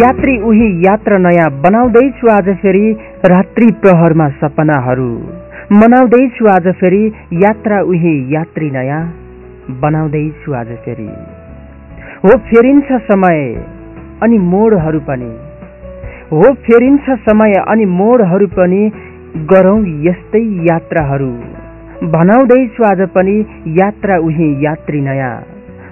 यात्री उही यात्रा नयाँ बनाउँदैछु आज फेरि रात्रि प्रहरमा सपनाहरू। मनाउँदैछु आज फेरि यात्रा उही यात्री नयाँ बनाउँदैछु आज फेरि। हो फेरिन्छ समय अनि मोडहरू पनि। हो फेरिन्छ समय अनि मोडहरू पनि गरौँ यस्तै यात्राहरू। बनाउँदैछु आज पनि यात्रा उही यात्री नयाँ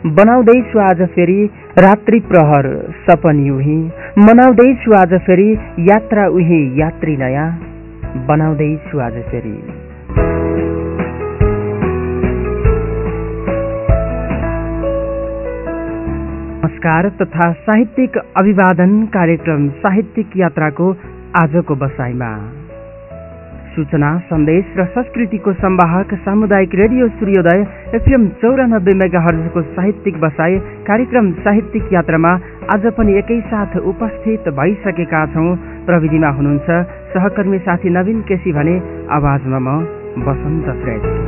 बनाउँदैछु आज फेरि रात्रि प्रहर सपनी उही मनाउँदैछु आज फेरि यात्रा उही यात्री नयाँ। बनाउँदैछु आज फेरि। नमस्कार तथा साहित्यिक अभिवादन कार्यक्रम साहित्यिक यात्राको आजको बसाइमा। सूचना सन्देश र संस्कृतिको सम्वाहक सामुदायिक रेडियो सूर्योदय एफएम चौरानब्बे मेगाहरजको साहित्यिक बसाई कार्यक्रम साहित्यिक यात्रामा आज पनि एकैसाथ उपस्थित भइसकेका छौँ। प्रविधिमा हुनुहुन्छ सहकर्मी साथी नवीन केसी भने आवाजमा म बसन्त श्रेष्ठ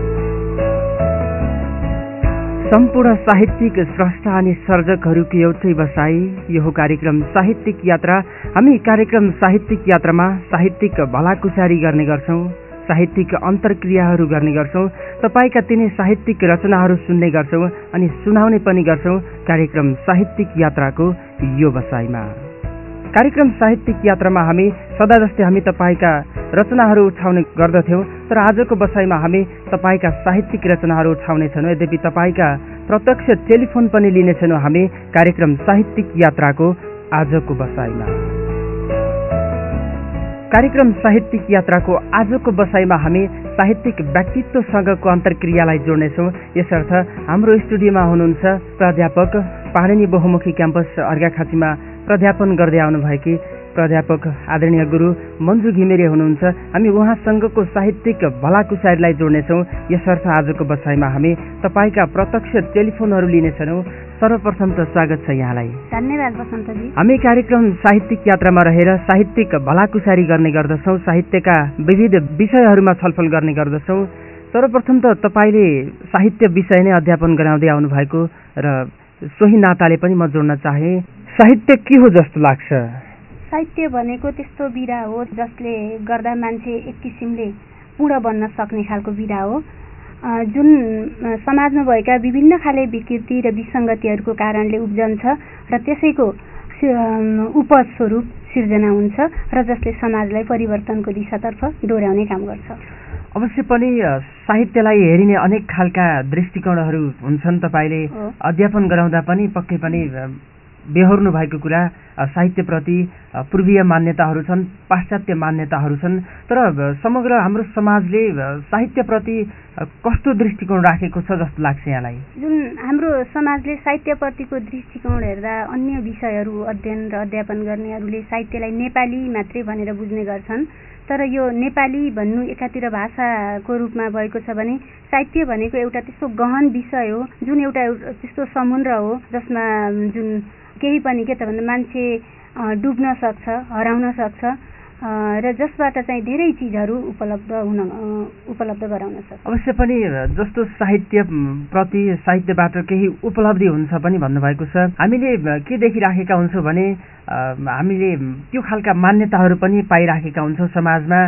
सम्पूर्ण साहित्यिक स्रष्टा अनि सर्जकहरूको एउटै बसाई यो कार्यक्रम साहित्यिक यात्रा। हामी कार्यक्रम साहित्यिक यात्रामा साहित्यिक भलाकुसारी गर्ने गर्छौँ साहित्यिक अन्तर्क्रियाहरू गर्ने गर्छौँ तपाईँका तिनै साहित्यिक रचनाहरू सुन्ने गर्छौँ अनि सुनाउने पनि गर्छौँ कार्यक्रम साहित्यिक यात्राको यो बसाइमा। कार्यक्रम साहित्यिक यात्रामा हामी सदा जस्तै हामी तपाईँका रचनाहरू उठाउने गर्दथ्यौँ तर आजको बसाइमा हामी तपाईँका साहित्यिक रचनाहरू उठाउनेछौँ यद्यपि तपाईँका प्रत्यक्ष टेलिफोन पनि लिनेछौँ हामी कार्यक्रम साहित्यिक यात्राको आजको बसाइमा। कार्यक्रम साहित्यिक यात्राको आजको बसाइमा हामी साहित्यिक व्यक्तित्वसँगको अन्तर्क्रियालाई जोड्नेछौँ। यसर्थ हाम्रो स्टुडियोमा हुनुहुन्छ प्राध्यापक पाणिनी बहुमुखी क्याम्पस अर्घाखाँचीमा प्राध्यापन गर्दै आउनुभएकी प्राध्यापक आदरणीय गुरु मन्जु घिमिरे हुनुहुन्छ। हामी उहाँसँगको साहित्यिक भलाकुसारीलाई जोड्नेछौँ। यसर्थ आजको बसाइमा हामी तपाईँका प्रत्यक्ष टेलिफोनहरू लिनेछौँ सर्वप्रथम त स्वागत छ यहाँलाई। धन्यवाद बसन्तजी। हामी कार्यक्रम साहित्यिक यात्रामा रहेर साहित्यिक भलाकुसारी गर्ने गर्दछौँ। साहित्यका विविध विषयहरूमा छलफल गर्ने गर्दछौँ। सर्वप्रथम त तपाईँले साहित्य विषय नै अध्यापन गराउँदै आउनुभएको र सोही नाताले पनि म जोड्न चाहे। साहित्य के हो जस्तो लाग्छ? साहित्य भनेको त्यस्तो विधा हो जसले गर्दा मान्छे एक किसिमले पूर्ण बन्न सक्ने खालको विधा हो। जुन समाजमा भएका विभिन्न खाले विकृति र विसङ्गतिहरूको कारणले उब्जन्छ र त्यसैको उपज स्वरूप सिर्जना हुन्छ र जसले समाजलाई परिवर्तनको दिशातर्फ डोर्याउने काम गर्छ। अवश्य पनि साहित्यलाई हेरिने अनेक खालका दृष्टिकोणहरू हुन्छन् तपाईँले अध्यापन गराउँदा पनि पक्कै पनि बेहोर्नु भएको कुरा साहित्यप्रति पूर्वीय मान्यताहरू छन् पाश्चात्य मान्यताहरू छन् तर समग्र हाम्रो समाजले साहित्यप्रति कस्तो दृष्टिकोण राखेको छ जस्तो लाग्छ यहाँलाई? जुन हाम्रो समाजले साहित्यप्रतिको दृष्टिकोण हेर्दा अन्य विषयहरू अध्ययन र अध्यापन गर्नेहरूले साहित्यलाई नेपाली मात्रै भनेर बुझ्ने गर्छन्। तर यो नेपाली भन्नु एकातिर भाषाको रूपमा भएको छ भने साहित्य भनेको एउटा त्यस्तो गहन विषय हो जुन एउटा त्यस्तो समुद्र हो जसमा जुन केही पनि के त भन्दा मान्छे डुब्न सक्छ हराउन सक्छ। र जसबाट चाहिँ धेरै चिजहरू उपलब्ध हुन उपलब्ध गराउन सक्छ। अवश्य पनि जस्तो साहित्य प्रति साहित्यबाट केही उपलब्धि हुन्छ पनि भन्नुभएको छ। हामीले के देखिराखेका हुन्छौँ भने हामीले त्यो खालका मान्यताहरू पनि पाइराखेका हुन्छौँ समाजमा।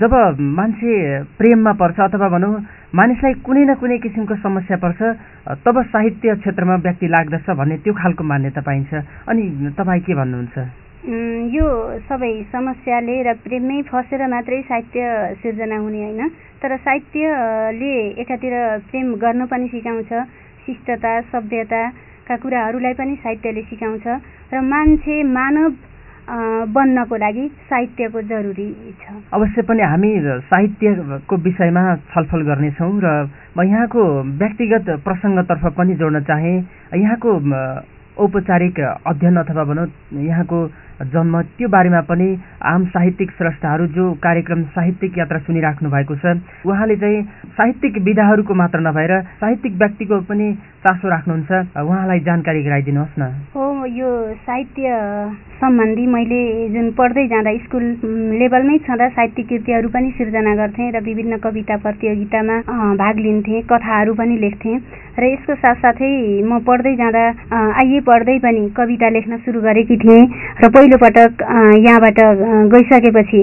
जब मान्छे प्रेममा पर्छ अथवा भनौँ मानिसलाई कुनै न कुनै किसिमको समस्या पर्छ तब साहित्य क्षेत्रमा व्यक्ति लाग्दछ भन्ने त्यो खालको मान्यता पाइन्छ। अनि तपाईँ के भन्नुहुन्छ? यो सबै समस्याले र प्रेममै फसेर मात्रै साहित्य सिर्जना हुने होइन। तर साहित्यले एकातिर प्रेम गर्नु पनि सिकाउँछ शिष्टता सभ्यताका कुराहरूलाई पनि साहित्यले सिकाउँछ र मान्छे मानव बन्नको लागि साहित्यको जरुरी छ। अवश्य पनि हामी साहित्यको विषयमा छलफल गर्नेछौँ र म यहाँको व्यक्तिगत प्रसङ्गतर्फ पनि जोड्न चाहेँ। यहाँको औपचारिक अध्ययन अथवा भनौँ यहाँको जन्म त्यो बारेमा पनि आम साहित्यिक स्रष्टाहरू जो कार्यक्रम साहित्यिक यात्रा सुनिराख्नु भएको छ उहाँले चाहिँ साहित्यिक विधाहरूको मात्र नभएर साहित्यिक व्यक्तिको पनि चासो राख्नुहुन्छ? उहाँलाई जानकारी गराइदिनुहोस् न। हो यो साहित्य सम्बन्धी मैले जुन पढ्दै जाँदा स्कुल लेभलमै छँदा साहित्यिक कृतिहरू पनि सिर्जना गर्थेँ र विभिन्न कविता प्रतियोगितामा भाग लिन्थेँ कथाहरू पनि लेख्थेँ र यसको साथसाथै म पढ्दै जाँदा आइए पढ्दै पनि कविता लेख्न सुरु गरेकी थिएँ र पहिलोपटक यहाँबाट गइसकेपछि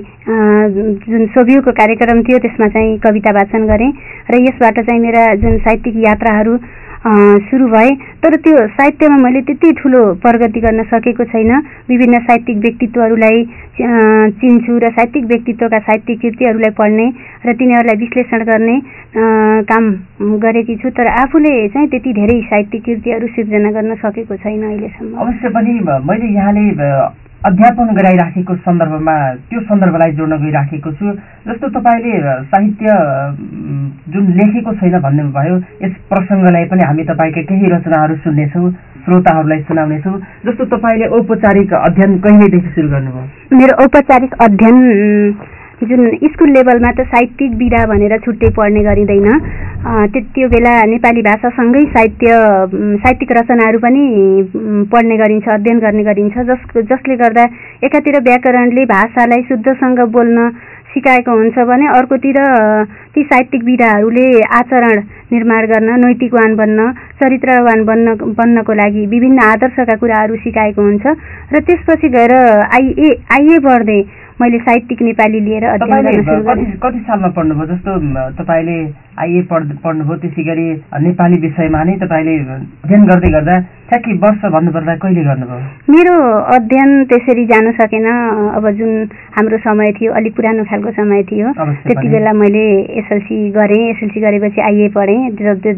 जुन सोभियोको कार्यक्रम थियो त्यसमा चाहिँ कविता वाचन गरेँ र यसबाट चाहिँ मेरा जुन साहित्यिक यात्राहरू सुरु भए। तर त्यो साहित्यमा मैले त्यति ठुलो प्रगति गर्न सकेको छैन। विभिन्न साहित्यिक व्यक्तित्वहरूलाई चिन्छु र साहित्यिक व्यक्तित्वका साहित्यिक कृतिहरूलाई पढ्ने र तिनीहरूलाई विश्लेषण गर्ने काम गरेकी छु। तर आफूले चाहिँ त्यति धेरै साहित्यिक कृतिहरू सिर्जना गर्न सकेको छैन अहिलेसम्म। अवश्य पनि मैले यहाँले अध्यापन गराइराखेको सन्दर्भमा त्यो सन्दर्भलाई जोड्न गइराखेको छु जस्तो तपाईँले साहित्य जुन लेखेको छैन भन्नुभयो यस प्रसङ्गलाई पनि हामी तपाईँका केही रचनाहरू सुन्नेछौँ श्रोताहरूलाई सुनाउनेछौँ जस्तो तपाईँले औपचारिक अध्ययन कहिलेदेखि सुरु गर्नुभयो? मेरो औपचारिक अध्ययन जुन स्कुल लेभलमा त साहित्यिक विधा भनेर छुट्टै पढ्ने गरिँदैन त्यो बेला नेपाली भाषासँगै साहित्य साहित्यिक रचनाहरू पनि पढ्ने गरिन्छ अध्ययन गर्ने गरिन्छ। जस जसले गर्दा एकातिर व्याकरणले भाषालाई शुद्धसँग बोल्न सिकाएको हुन्छ भने अर्कोतिर ती साहित्यिक विधाहरूले आचरण निर्माण गर्न नैतिकवान बन्न चरित्रवान बन्न बन्नको लागि विभिन्न आदर्शका कुराहरू सिकाएको हुन्छ। र त्यसपछि गएर आइए आइए बढ्दै मैले साहित्यिक नेपाली लिएर कति सालमा पढ्नुभयो? जस्तो तपाईँले आइए पढ पढ्नुभयो त्यसै गरी नेपाली विषयमा नै तपाईँले अध्ययन गर्दै गर्दा ठ्याक्कै वर्ष भन्नुपर्दा कहिले गर्नुभयो? मेरो अध्ययन त्यसरी जान सकेन। अब जुन हाम्रो समय थियो अलिक पुरानो खालको समय थियो त्यति बेला मैले एसएलसी गरेँ। एसएलसी गरेपछि आइए पढेँ।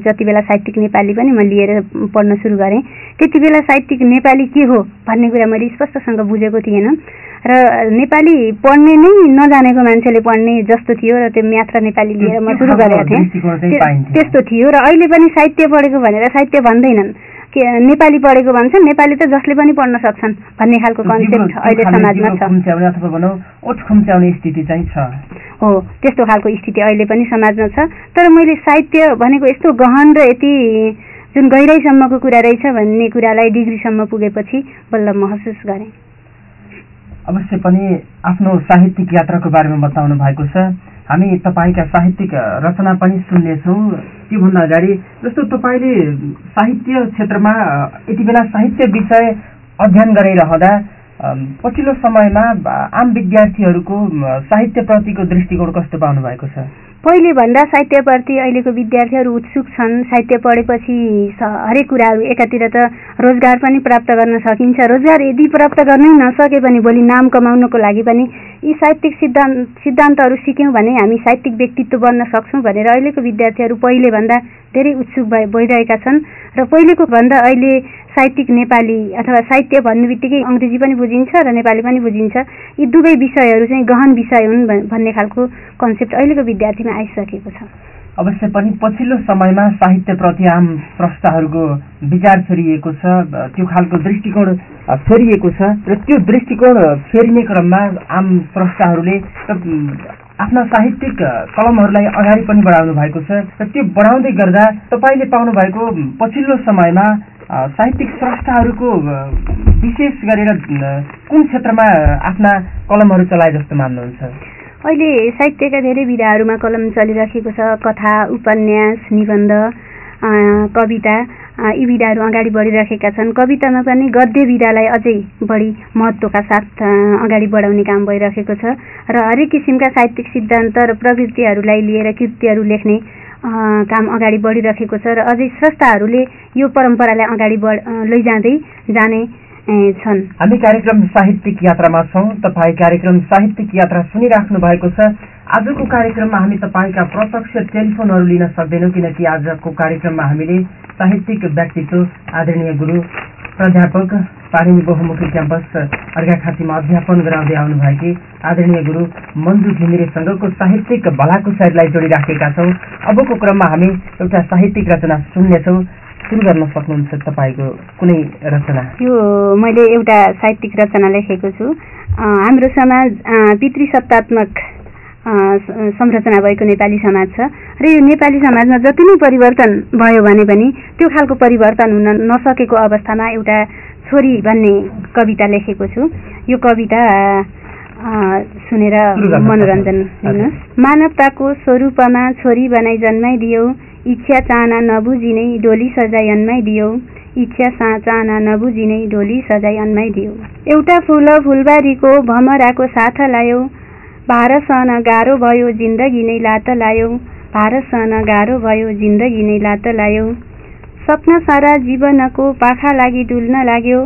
जति बेला साहित्यिक नेपाली पनि म लिएर पढ्न सुरु गरेँ त्यति बेला साहित्यिक नेपाली के हो भन्ने कुरा मैले स्पष्टसँग बुझेको थिएन। र नेपाली पढ्ने नै नजानेको मान्छेले पढ्ने जस्तो थियो र त्यो म्याथ र नेपाली लिएर म सुरु गरेको थिएँ। त्यस्तो थियो र अहिले पनि साहित्य पढेको भनेर साहित्य भन्दैनन्। के नेपाली पढेको भन्छन् नेपाली त जसले पनि पढ्न सक्छन् भन्ने खालको कन्सेप्ट अहिले समाजमा छ। हो त्यस्तो खालको स्थिति अहिले पनि समाजमा छ। तर मैले साहित्य भनेको यस्तो गहन र यति जुन गहिराइसम्मको कुरा रहेछ भन्ने कुरालाई डिग्रीसम्म पुगेपछि बल्ल महसुस गरेँ। अवश्य पनि आफ्नो साहित्यिक यात्राको बारेमा बताउनु भएको छ। हामी तपाईँका साहित्यिक रचना पनि सुन्नेछौँ। त्योभन्दा अगाडि जस्तो तपाईँले साहित्य क्षेत्रमा यति बेला साहित्य विषय अध्ययन गरिरहँदा पछिल्लो समयमा आम विद्यार्थीहरूको साहित्यप्रतिको दृष्टिकोण कस्तो पाउनु भएको छ? पहिले भन्दा साहित्यप्रति अहिलेको विद्यार्थीहरू उत्सुक छन्। साहित्य पढेपछि हरेक कुराहरू एकातिर त रोजगार पनि प्राप्त गर्न सकिन्छ। रोजगार यदि प्राप्त गर्नै नसके पनि भोलि नाम कमाउनको लागि पनि यी साहित्यिक सिद्धान्त सिद्धान्तहरू सिक्यौँ भने हामी साहित्यिक व्यक्तित्व बन्न सक्छौँ भनेर अहिलेको विद्यार्थीहरू पहिलेभन्दा धेरै उत्सुक भए भइरहेका छन्। र पहिलेको भन्दा अहिले साहित्यिक नेपाली अथवा साहित्य भन्ने बित्तिकै अङ्ग्रेजी पनि बुझिन्छ र नेपाली पनि बुझिन्छ। यी दुवै विषयहरू चाहिँ गहन विषय हुन् भन्ने खालको कन्सेप्ट अहिलेको विद्यार्थीमा आइसकेको छ। अवश्य पनि पछिल्लो समयमा साहित्यप्रति आम प्रस्ताहरूको विचार फेरिएको छ त्यो खालको दृष्टिकोण फेरिएको छ र त्यो दृष्टिकोण फेरिने क्रममा आम प्रस्ताहरूले आफ्ना साहित्यिक कलमहरूलाई अगाडि पनि बढाउनु भएको छ र त्यो बढाउँदै गर्दा तपाईँले पाउनु भएको पछिल्लो समयमा साहित्यिक स्रष्टाहरूको विशेष गरेर कुन क्षेत्रमा आफ्ना कलमहरू चलाए जस्तो मान्नुहुन्छ? अहिले साहित्यका धेरै विधाहरूमा कलम चलिराखेको छ कथा उपन्यास निबन्ध कविता यी विधाहरू अगाडि बढिराखेका छन्। कवितामा पनि गद्य विधालाई अझै बढी महत्त्वका साथ अगाडि बढाउने काम भइरहेको छ र हरेक किसिमका साहित्यिक सिद्धान्त र प्रवृत्तिहरूलाई लिएर कृतिहरू लेख्ने काम अगाडि बढिरहेको छ र अझै स्रष्टाहरूले यो परम्परालाई अगाडि बढ लैजाँदै जाने छन्। हामी कार्यक्रम साहित्यिक यात्रामा छौँ। तपाईँ कार्यक्रम साहित्यिक यात्रा सुनिराख्नु भएको छ। आजको कार्यक्रममा हामी तपाईँका प्रत्यक्ष टेलिफोनहरू लिन सक्दैनौँ किनकि आजको कार्यक्रममा हामीले साहित्यिक व्यक्तित्व आदरणीय गुरु प्राध्यापक पारिनी बहुमुखी क्याम्पस अर्घाखाँचीमा अध्यापन गराउँदै आउनुभएकी आदरणीय गुरु मन्जु घिमिरेसँगको साहित्यिक भलाकुसारीलाई जोडिराखेका छौँ। अबको क्रममा हामी एउटा साहित्यिक रचना सुन्नेछौँ। सुरु गर्न सक्नुहुन्छ तपाईँको कुनै रचना? यो मैले एउटा साहित्यिक रचना लेखेको छु। हाम्रो समाज पितृसत्तात्मक संरचना भएको नेपाली समाज छ। र यो नेपाली समाजमा जति नै परिवर्तन भयो भने पनि त्यो खालको परिवर्तन हुन नसकेको अवस्थामा एउटा छोरी भन्ने कविता लेखेको छु। यो कविता सुनेर मनोरञ्जन लिनुहोस् मानवताको स्वरूपमा छोरी बनाई जन्माइदियो इच्छा चाहना नबुझी नै डोली सजाई अन्माइदियो इच्छा चाहना नबुझी नै डोली सजाई अन्माइदियो एउटा फुल फुलबारीको भमराको साथ लायो। भारत सहन गाह्रो भयो जिन्दगी नै लात लायो। भारत सहन गाह्रो भयो जिन्दगी नै लात लायो। सपना सारा जीवनको पाखा लागि डुल्न लाग्यो।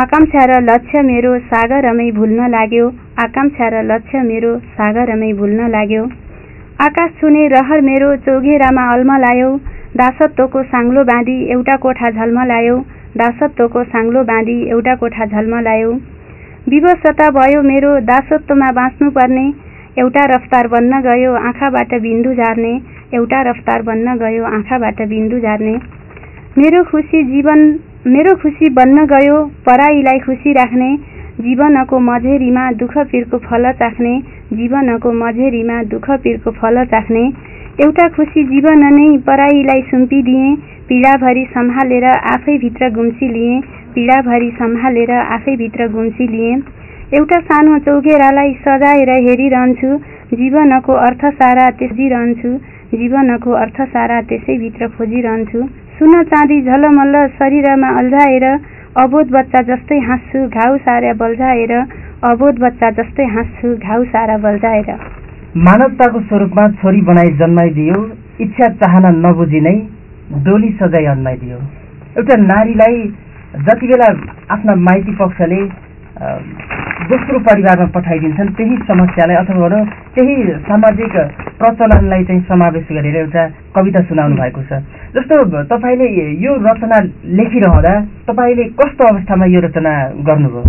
आकाङ्क्षा र लक्ष्य मेरो सागरमै भुल्न लाग्यो। आकाङ्क्षा र लक्ष्य मेरो सागरमै भुल्न लाग्यो। आकाश छुने रहर मेरो चौघेरामा अल्मलायो दासत्वको साङ्लो बाँधी एउटा कोठा झल्मलायो दासत्वको साङ्लो बाँधी एउटा कोठा झल्मलायो विवशता भयो मेरो दासत्वमा बाँच्नुपर्ने एउटा रफ्तार बन्न गयो आँखाबाट बिन्दु झार्ने एउटा रफ्तार बन्न गयो आँखाबाट बिन्दु झार्ने। मेरो खुसी जीवन मेरो खुसी बन्न गयो पराईलाई खुसी राख्ने जीवनको मझेरीमा दुःख पिरको फल चाख्ने जीवनको मझेरीमा दुःख पिरको फल चाख्ने। एउटा खुसी जीवन नै पराईलाई सुम्पिदिए पीडाभरि सम्हालेर आफैभित्र गुम्सिलिएँ पीडाभरि सम्हालेर आफैभित्र गुम्सिलिएँ। एउटा सानो चौघेरालाई सजाएर हेरिरहन्छु जीवनको अर्थ सारा त्यसै जीवनको अर्थ सारा त्यसैभित्र खोजिरहन्छु। सुन चाँदी झलमल्ल शरीरमा अल्झाएर अबोध बच्चा जस्तै हाँस्छु घाउ सारा बल्झाएर अबोध बच्चा जस्तै हाँस्छु घाउ सारा बल्झाएर। मानवताको स्वरूपमा छोरी बनाई जन्माइदियो इच्छा चाहना नबुझी नै डोली सजाई अन्माइदियो एउटा नारीलाई जति बेला आफ्ना माइती पक्षले दोस्रो परिवारमा पठाइदिन्छन् त्यही समस्यालाई अथवा भनौँ त्यही सामाजिक प्रचलनलाई चाहिँ समावेश गरेर एउटा कविता सुनाउनु भएको छ। जस्तो तपाईँले यो रचना लेखिरहँदा तपाईँले कस्तो अवस्थामा यो रचना गर्नुभयो?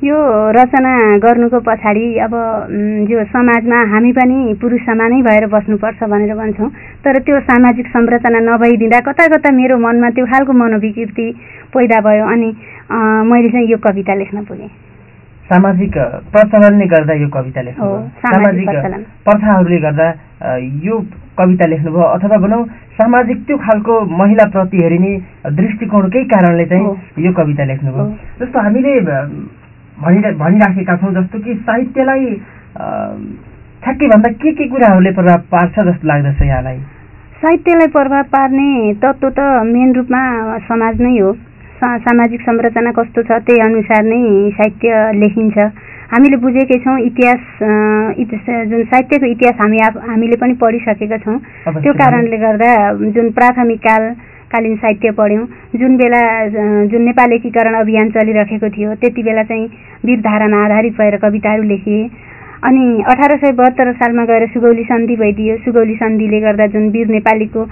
यो रचना गर्नुको पछाडि अब यो समाजमा हामी पनि पुरुष समानै भएर बस्नुपर्छ भनेर भन्छौँ। तर त्यो सामाजिक संरचना नभइदिँदा कता कता मेरो मनमा त्यो खालको मनोविकृति पैदा भयो अनि मैले चाहिँ यो कविता लेख्न पुगेँ। सामाजिक प्रचलनले गर्दा यो कविता लेख्नु सामाजिक प्रथाहरूले गर्दा यो कविता लेख्नुभयो। अथवा भनौँ सामाजिक त्यो खालको महिलाप्रति हेरिने दृष्टिकोणकै कारणले चाहिँ यो कविता लेख्नुभयो। जस्तो हामीले भनिराखेका छौँ जस्तो कि साहित्यलाई ठ्याक्कै भन्दा के के कुराहरूले प्रभाव पार्छ जस्तो लाग्दछ यहाँलाई? साहित्यलाई प्रभाव पार्ने तत्त्व त मेन रूपमा समाज नै हो। सामाजिक संरचना कस्तो छ त्यही अनुसार नै साहित्य लेखिन्छ। हामीले बुझेकै छौँ इतिहास जुन साहित्यको इतिहास हामी हामीले पनि पढिसकेका छौँ। त्यो कारणले गर्दा जुन प्राथमिक काल कालीन साहित्य पढ्यौँ। जुन बेला जुन नेपाल एकीकरण अभियान चलिरहेको थियो त्यति बेला चाहिँ वीरधारामा आधारित भएर कविताहरू लेखिए। अनि अठार सय बहत्तर सालमा गएर सुगौली सन्धि भइदियो। सुगौली सन्धिले गर्दा जुन वीर नेपालीको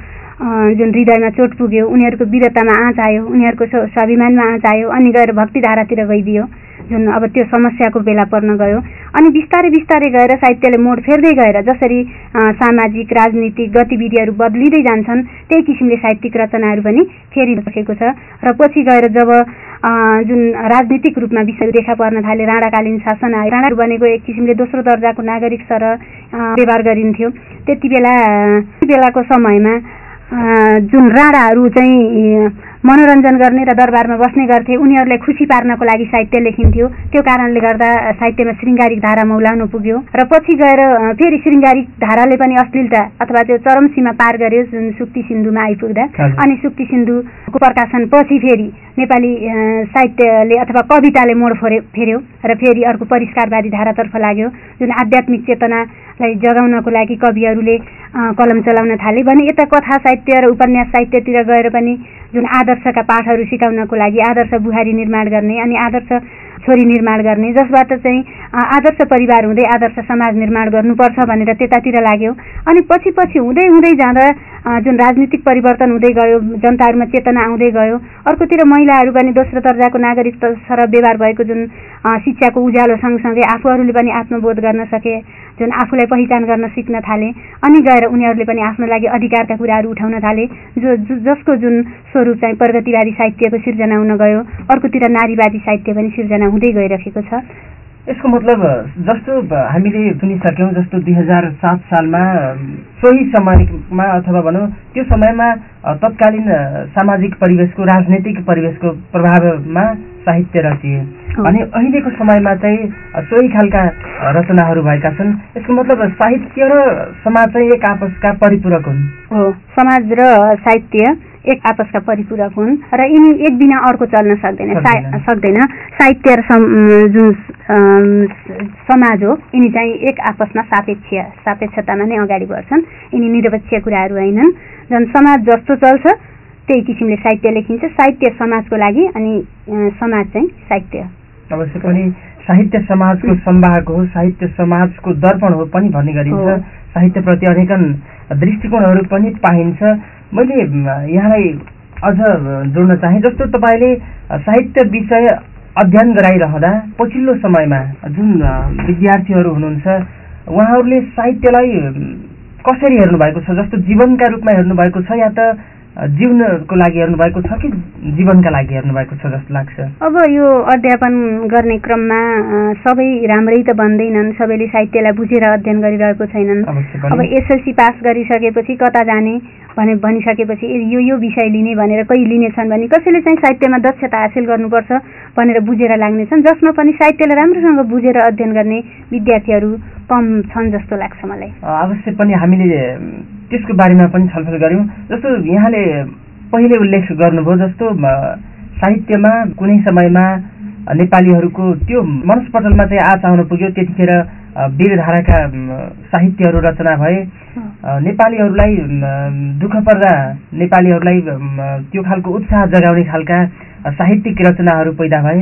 जुन हृदयमा चोट पुग्यो उनीहरूको वीरतामा आँच आयो उनीहरूको स्वाभिमानमा आँच आयो अनि गएर भक्तिधारातिर गइदियो। जुन अब त्यो समस्याको बेला पर्न गयो। अनि बिस्तारै बिस्तारै गएर साहित्यले मोड फेर्दै गएर जसरी सामाजिक राजनीतिक गतिविधिहरू बदलिँदै जान्छन् त्यही किसिमले साहित्यिक रचनाहरू पनि फेरिसकेको छ। र पछि गएर जब जुन राजनीतिक रूपमा विषय देखा पर्न थाले राणाकालीन शासन आयो राणाहरू बनेको एक किसिमले दोस्रो दर्जाको नागरिक सर व्यवहार गरिन्थ्यो। त्यति बेला बेलाको समयमा जुन राणाहरू चाहिँ मनोरञ्जन गर्ने र दरबारमा बस्ने गर्थे। उनीहरूलाई खुसी पार्नको लागि साहित्य लेखिन्थ्यो। त्यो कारणले गर्दा साहित्यमा शृङ्गारिक धारा मौलाउनु पुग्यो। र पछि गएर फेरि शृङ्गारिक धाराले पनि अश्लीलता अथवा त्यो चरम सीमा पार गर्यो जुन सुक्ति सिन्धुमा आइपुग्दा। अनि सुक्ति सिन्धुको प्रकाशन पछि फेरि नेपाली साहित्यले अथवा कविताले मोड फोरे फेर्यो र फेरि अर्को परिष्कारवादी धारातर्फ लाग्यो जुन आध्यात्मिक चेतनालाई जगाउनको लागि कविहरूले कलम चलाउन थाले। भने यता कथा साहित्य र उपन्यास साहित्यतिर गएर पनि जुन आदर्शका पाठहरू सिकाउनको लागि आदर्श बुहारी निर्माण गर्ने अनि आदर्श छोरी निर्माण गर्ने जसबाट चाहिँ आदर्श परिवार हुँदै आदर्श समाज निर्माण गर्नुपर्छ भनेर त्यतातिर लाग्यो। अनि पछि पछि हुँदै हुँदै जाँदा जुन राजनीतिक परिवर्तन हुँदै गयो जनताहरूमा चेतना आउँदै गयो अर्कोतिर महिलाहरू पनि दोस्रो दर्जाको नागरिक सर व्यवहार भएको जुन शिक्षाको उज्यालो सँगसँगै आफूहरूले पनि आत्मबोध गर्न सके। जुन आफूलाई पहिचान गर्न सिक्न थाले अनि गएर उनीहरूले पनि आफ्नो लागि अधिकारका कुराहरू उठाउन थाले जो जसको जुन स्वरूप चाहिँ प्रगतिवादी साहित्यको सिर्जना हुन गयो अर्कोतिर नारीवादी साहित्य पनि सिर्जना हुँदै गइरहेको छ। यसको मतलब जस्तो हामीले सुनिसक्यौँ जस्तो दुई हजार सात सालमा सोही समयमा अथवा भनौँ त्यो समयमा तत्कालीन सामाजिक परिवेशको राजनैतिक परिवेशको प्रभावमा साहित्य रचिए अनि अहिलेको समयमा चाहिँ सोही खालका रचनाहरू भएका छन्। यसको मतलब साहित्य र समाज चाहिँ एक आपसका परिपूरक हुन्। हो समाज र साहित्य एक आपसका परिपूरक हुन् र यिनी एक बिना अर्को चल्न सक्दैन। सक्दैन। साहित्य र जुन समाज हो यिनी चाहिँ एक आपसमा सापेक्ष सापेक्षतामा नै अगाडि बढ्छन्। यिनी निरपेक्ष कुराहरू होइनन्। झन् समाज जस्तो चल्छ त्यही किसिमले साहित्य लेखिन्छ। साहित्य समाजको लागि अनि समाज चाहिँ साहित्य अवश्य पनि साहित्य समाजको सम्वाहक हो साहित्य समाजको दर्पण हो पनि भन्ने गरिन्छ। साहित्यप्रति अनेकन दृष्टिकोणहरू पनि पाइन्छ। मैले यहाँलाई अझ जोड्न चाहेँ जस्तो तपाईँले साहित्य विषय अध्ययन गराइरहँदा पछिल्लो समयमा जुन विद्यार्थीहरू हुनुहुन्छ उहाँहरूले साहित्यलाई कसरी हेर्नुभएको छ? जस्तो जीवनका रूपमा हेर्नुभएको छ या त जिउनको लागि हेर्नुभएको छ कि जीवनका लागि हेर्नुभएको छ जस्तो लाग्छ? अब यो अध्यापन गर्ने क्रममा सबै राम्रै त बन्दैनन् सबैले साहित्यलाई बुझेर अध्ययन गरिरहेको छैनन्। अब एसएलसी पास गरिसकेपछि कता जाने भने भनिसकेपछि यो यो विषय लिने भनेर कोही लिनेछन् भने कसैले चाहिँ साहित्यमा दक्षता हासिल गर्नुपर्छ भनेर बुझेर लाग्नेछन् जसमा पनि साहित्यलाई राम्रोसँग बुझेर अध्ययन गर्ने विद्यार्थीहरू कम छन् जस्तो लाग्छ मलाई। अवश्य पनि हामीले त्यसको बारेमा पनि छलफल गऱ्यौँ। जस्तो यहाँले पहिले उल्लेख गर्नुभयो जस्तो साहित्यमा कुनै समयमा नेपालीहरूको त्यो मनस्पटलमा चाहिँ आच आउन पुग्यो। त्यतिखेर वीरधाराका साहित्यहरू रचना भए। नेपालीहरूलाई दुःख पर्दा नेपालीहरूलाई त्यो खालको उत्साह जगाउने खालका साहित्यिक रचनाहरू पैदा भए।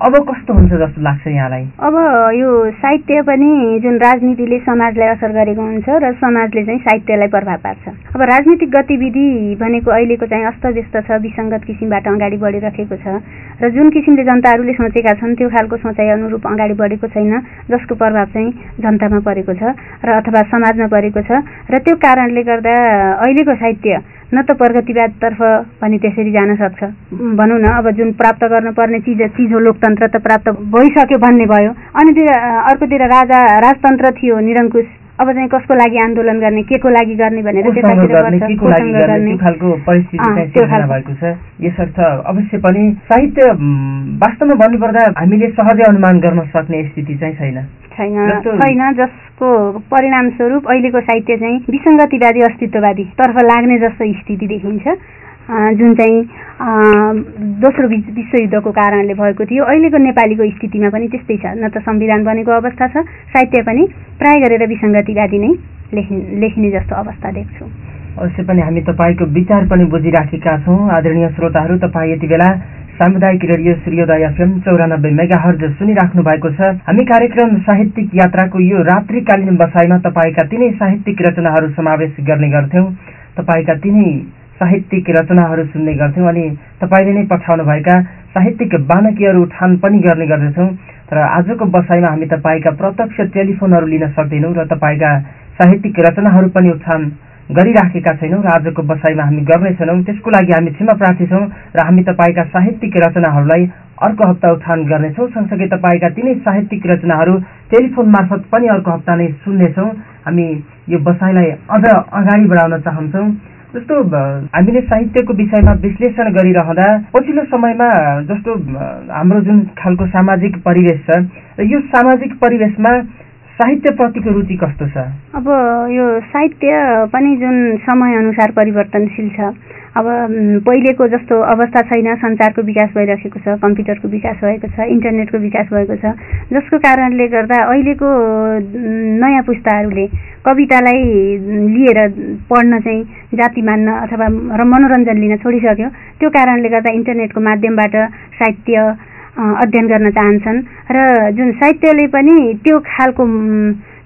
अब कस्तो हुन्छ जस्तो लाग्छ यहाँलाई? अब यो साहित्य पनि जुन राजनीतिले समाजलाई असर गरेको हुन्छ र समाजले चाहिँ साहित्यलाई प्रभाव पार्छ। अब राजनीतिक गतिविधि भनेको अहिलेको चाहिँ अस्तव्यस्त छ विसङ्गत किसिमबाट अगाडि बढिरहेको छ र जुन किसिमले जनताहरूले सोचेका छन् त्यो खालको सोचाइ अनुरूप अगाडि बढेको छैन जसको प्रभाव चाहिँ जनतामा परेको छ र अथवा समाजमा परेको छ र त्यो कारणले गर्दा अहिलेको साहित्य न त प्रगतिवादतर्फ पनि त्यसरी जान सक्छ। भनौँ न अब जुन प्राप्त गर्नुपर्ने चिज चिज हो लोकतन्त्र त प्राप्त भइसक्यो भन्ने भयो। अनि अर्कोतिर राजा राजतन्त्र थियो निरङ्कुश। अब चाहिँ कसको लागि आन्दोलन गर्ने के को लागि गर्ने भनेर यसर्थ अवश्य पनि साहित्य वास्तवमा भन्नुपर्दा हामीले सहजै अनुमान गर्न सक्ने स्थिति चाहिँ छैन। छैन छैन जसको परिणामस्वरूप अहिलेको साहित्य चाहिँ विसङ्गतिवादी अस्तित्ववादी तर्फ लाग्ने जस्तो स्थिति देखिन्छ। जुन चाहिँ दोस्रो विश्वयुद्धको कारणले भएको थियो अहिलेको नेपालीको स्थितिमा पनि त्यस्तै छ। न त संविधान बनेको अवस्था छ साहित्य पनि प्राय गरेर विसङ्गतिवादी नै लेखिने जस्तो अवस्था देख्छु। अवश्य पनि हामी तपाईँको विचार पनि बुझिराखेका छौँ। आदरणीय श्रोताहरू तपाईँ यति बेला सामुदायिक रेडियो सूर्योदय एफएम चौरानब्बे मेगा हर्ज सुनिराख्नु भएको छ। हामी कार्यक्रम साहित्यिक यात्राको यो रात्रिकालीन बसाइमा तपाईँका तिनै साहित्यिक रचनाहरू समावेश गर्ने गर्थ्यौँ। तपाईँका तिनै साहित्यिक रचनाहरू सुन्ने गर्थ्यौँ अनि तपाईँले नै पठाउनुभएका साहित्यिक बानकीहरू उठान पनि गर्ने गर्दछौँ। तर आजको बसाइमा हामी तपाईँका प्रत्यक्ष टेलिफोनहरू लिन सक्दैनौँ र तपाईँका साहित्यिक रचनाहरू पनि उठान गरिराखेका छैनौँ र आजको बसाइमा हामी गर्नेछैनौँ। त्यसको लागि हामी क्षमा प्रार्थी छौँ र हामी तपाईँका साहित्यिक रचनाहरूलाई अर्को हप्ता उठान गर्नेछौँ। सँगसँगै तपाईँका तिनै साहित्यिक रचनाहरू टेलिफोन मार्फत पनि अर्को हप्ता नै सुन्नेछौँ। हामी यो बसाइलाई अझ अगाडि बढाउन चाहन्छौँ। जस्तो हामीले साहित्यको विषयमा विश्लेषण गरिरहँदा पछिल्लो समयमा जस्तो हाम्रो जुन खालको सामाजिक परिवेश छ यो सामाजिक परिवेशमा साहित्यप्रतिको रुचि कस्तो छ? अब यो साहित्य पनि जुन समयअनुसार परिवर्तनशील छ अब पहिलेको जस्तो अवस्था छैन सञ्चारको विकास भइरहेको छ कम्प्युटरको विकास भएको छ इन्टरनेटको विकास भएको छ जसको कारणले गर्दा अहिलेको नयाँ पुस्ताहरूले कवितालाई लिएर पढ्न चाहिँ जाति मान्न अथवा र मनोरञ्जन लिन छोडिसक्यो त्यो कारणले गर्दा इन्टरनेटको माध्यमबाट साहित्य अध्ययन गर्न चाहन्छन्। र जुन साहित्यले पनि त्यो खालको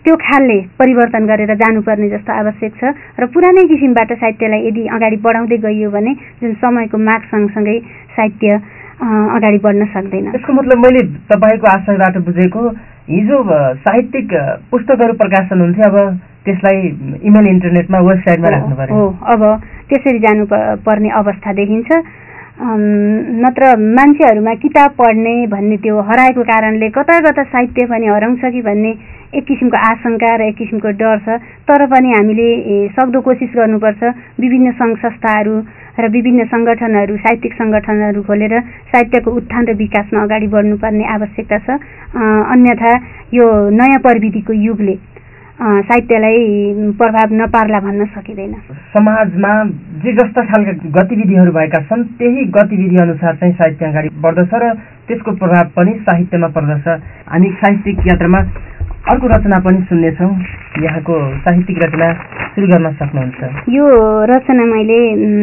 त्यो खालले परिवर्तन गरेर जानुपर्ने जस्तो आवश्यक छ र पुरानै किसिमबाट साहित्यलाई यदि अगाडि बढाउँदै गइयो भने जुन समयको माग सँगसँगै साहित्य अगाडि बढ्न सक्दैन। यसको मतलब मैले तपाईँको आशयबाट बुझेको हिजो साहित्यिक पुस्तकहरू प्रकाशन हुन्थ्यो अब त्यसलाई इमेल इन्टरनेटमा वेबसाइटमा राख्नु पर्यो हो अब त्यसरी जानु पर्ने अवस्था देखिन्छ। नत्र मान्छेहरूमा किताब पढ्ने भन्ने त्यो हराएको कारणले कता कता साहित्य पनि हराउँछ कि भन्ने एक किसिमको आशंका र एक किसिमको डर छ। तर पनि हामीले सक्दो कोसिस गर्नुपर्छ। विभिन्न सङ्घ संस्थाहरू र विभिन्न सङ्गठनहरू साहित्यिक सङ्गठनहरू खोलेर साहित्यको उत्थान र विकासमा अगाडि बढ्नुपर्ने आवश्यकता छ। अन्यथा यो नयाँ प्रविधिको युगले साहित्यलाई प्रभाव नपार्ला भन्न सकिँदैन। समाजमा जे जस्ता खालका गतिविधिहरू भएका छन् त्यही गतिविधि अनुसार चाहिँ साहित्य अगाडि बढ्दछ र त्यसको प्रभाव पनि साहित्यमा पर्दछ। हामी साहित्यिक यात्रामा अर्को रचना पनि सुन्नेछौँ। यहाँको साहित्यिक रचना सुरु गर्न सक्नुहुन्छ। यो रचना मैले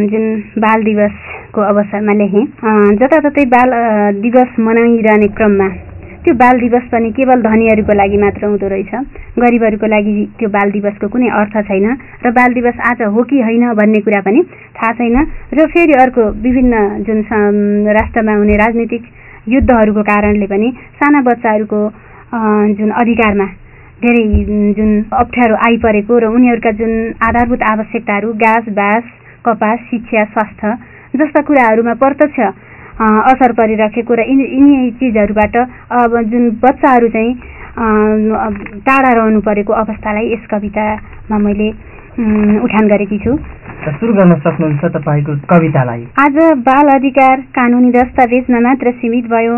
जुन बाल दिवसको अवसरमा लेखेँ जताततै बाल दिवस मनाइरहने क्रममा त्यो बाल दिवस पनि केवल धनीहरूको लागि मात्र हुँदो रहेछ। गरिबहरूको लागि त्यो बाल दिवसको कुनै अर्थ छैन र बाल दिवस आज हो कि होइन भन्ने कुरा पनि थाहा छैन र फेरि अर्को विभिन्न जुन राष्ट्रमा हुने राजनीतिक युद्धहरूको कारणले पनि साना बच्चाहरूको जुन अधिकारमा धेरै जुन अप्ठ्यारो आइपरेको र उनीहरूका जुन आधारभूत आवश्यकताहरू गाँस बाँस कपास शिक्षा स्वास्थ्य जस्ता कुराहरूमा प्रत्यक्ष असर परिराखेको र यिनी यिनी चिजहरूबाट अब जुन बच्चाहरू चाहिँ टाढा रहनु परेको अवस्थालाई यस कवितामा मैले उठान गरेकी छु। सुरु गर्न सक्नुहुन्छ तपाईँको कवितालाई। आज बाल अधिकार कानुनी दस्तावेजमा मात्र सीमित भयो।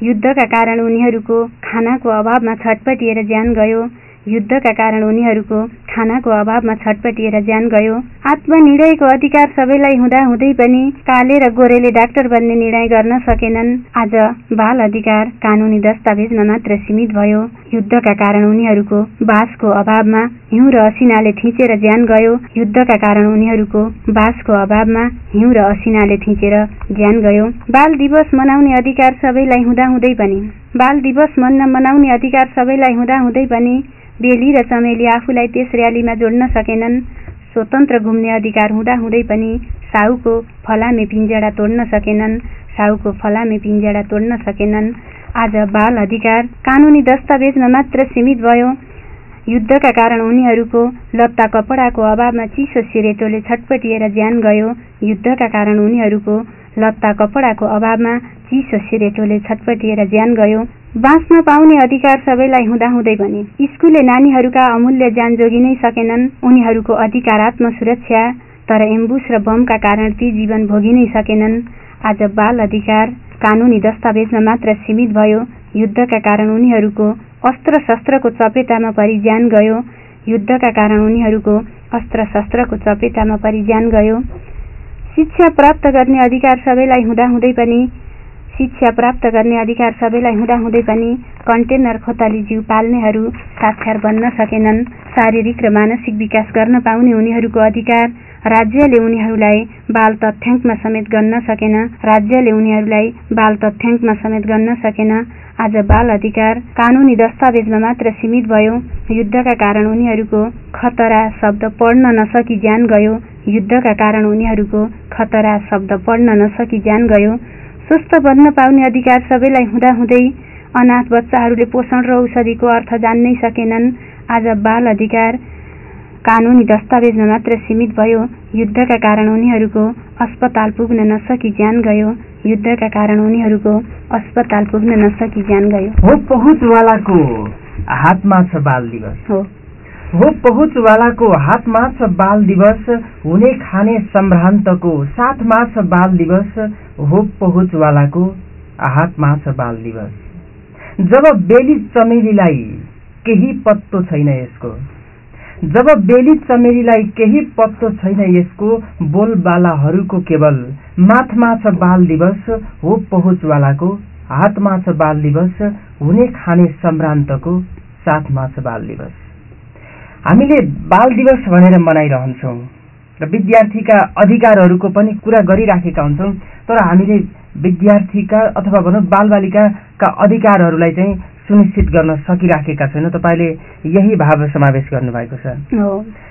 युद्धका कारण उनीहरूको खानाको अभावमा छटपटिएर ज्यान गयो। युद्धका कारण उनीहरूको खानाको अभावमा छटपटिएर ज्यान गयो। आत्मनिर्णयको अधिकार सबैलाई हुँदा हुँदै पनि काले र गोरेले डाक्टर बन्ने निर्णय गर्न सकेनन्। आज बाल अधिकार कानुनी दस्तावेजमा मात्र सीमित भयो। युद्धका कारण उनीहरूको बाँसको अभावमा हिउँ र असिनाले थिचेर ज्यान गयो। युद्धका कारण उनीहरूको बाँसको अभावमा हिउँ र असिनाले थिचेर ज्यान गयो। बाल दिवस मनाउने अधिकार सबैलाई हुँदा हुँदै पनि बाल दिवस मन मनाउने अधिकार सबैलाई हुँदा हुँदै पनि बेली र चमेली आफूलाई त्यस र्यालीमा जोड्न सकेनन्। स्वतन्त्र घुम्ने अधिकार हुँदा हुँदै पनि साहुको फलामे पिञ्जडा तोड्न सकेनन्। साहुको फलामे पिञ्जडा तोड्न सकेनन्। आज बाल अधिकार कानुनी दस्तावेजमा मात्र सीमित भयो। युद्धका कारण उनीहरूको लत्ता कपडाको अभावमा चिसो सिरेटोले छटपटिएर ज्यान गयो। युद्धका कारण उनीहरूको लत्ता कपडाको अभावमा चिसो सिरेटोले छटपटिएर ज्यान गयो। बाँच्न पाउने अधिकार सबैलाई हुँदाहुँदै पनि स्कुलले नानीहरूका अमूल्य ज्यान जोगी नै सकेनन्। उनीहरूको अधिकार आत्मसुरक्षा तर एम्बुस र बमका कारण ती जीवन भोगि नै सकेनन्। आज बाल अधिकार कानुनी दस्तावेजमा मात्र सीमित भयो। युद्धका कारण उनीहरूको अस्त्र शस्त्रको चपेटामा परि ज्यान गयो। युद्धका कारण उनीहरूको अस्त्र शस्त्रको चपेटामा परि ज्यान गयो। शिक्षा प्राप्त गर्ने अधिकार सबैलाई हुँदाहुँदै पनि शिक्षा प्राप्त गर्ने अधिकार सबैलाई हुँदाहुँदै पनि कन्टेनर खोताली जीव पाल्नेहरू साक्षर बन्न सकेनन्। शारीरिक र मानसिक विकास गर्न पाउने उनीहरूको अधिकार राज्यले उनीहरूलाई बाल तथ्याङ्कमा समेत गर्न सकेन। राज्यले उनीहरूलाई बाल तथ्याङ्कमा समेत गर्न सकेन। आज बाल अधिकार कानुनी दस्तावेजमा मात्र सीमित भयो। युद्धका कारण उनीहरूको खतरा शब्द पढ्न नसकी ज्यान गयो। युद्धका कारण उनीहरूको खतरा शब्द पढ्न नसकी ज्यान गयो। स्वस्थ बन्न पाउने अधिकार सबैलाई हुँदाहुँदै अनाथ बच्चाहरूले पोषण र औषधिको अर्थ जान्नै सकेनन्। आज बाल अधिकार कानुनी दस्तावेजमा मात्र सीमित भयो। युद्धका कारण उनीहरूको अस्पताल पुग्न नसकी ज्यान गयो। युद्धका कारण उनीहरूको अस्पताल पुग्न नसकी ज्यान गयो। हो पहुँचवालाको हातमा छ बाल दिवस। हो। हो पहुँचवालाको हातमा छ बाल दिवस। हुने खाने सम्भ्रान्तको साथमा छ बाल दिवस। हो पहुँचवालाको हातमा छ बाल दिवस। जब बेली चमेलीलाई केही पत्तो छैन यसको जब बेली चमेलीलाई केही पत्तो छैन यसको बोलबालाहरूको केवल माथमा छ बाल दिवस हो पहुँचवालाको हातमा छ बाल दिवस हुने खाने सम्भ्रान्तको साथमा छ बाल दिवस। हामीले बाल दिवस भनेर मनाइरहन्छौँ। र विद्यार्थीका अधिकारहरूको पनि कुरा गरिराखेका हुन्छौँ। तर हामीले विद्यार्थीका अथवा भनौँ बालबालिकाका अधिकारहरूलाई चाहिँ सुनिश्चित गर्न सकिराखेका छैनौँ। तपाईँले यही भाव समावेश गर्नुभएको छ।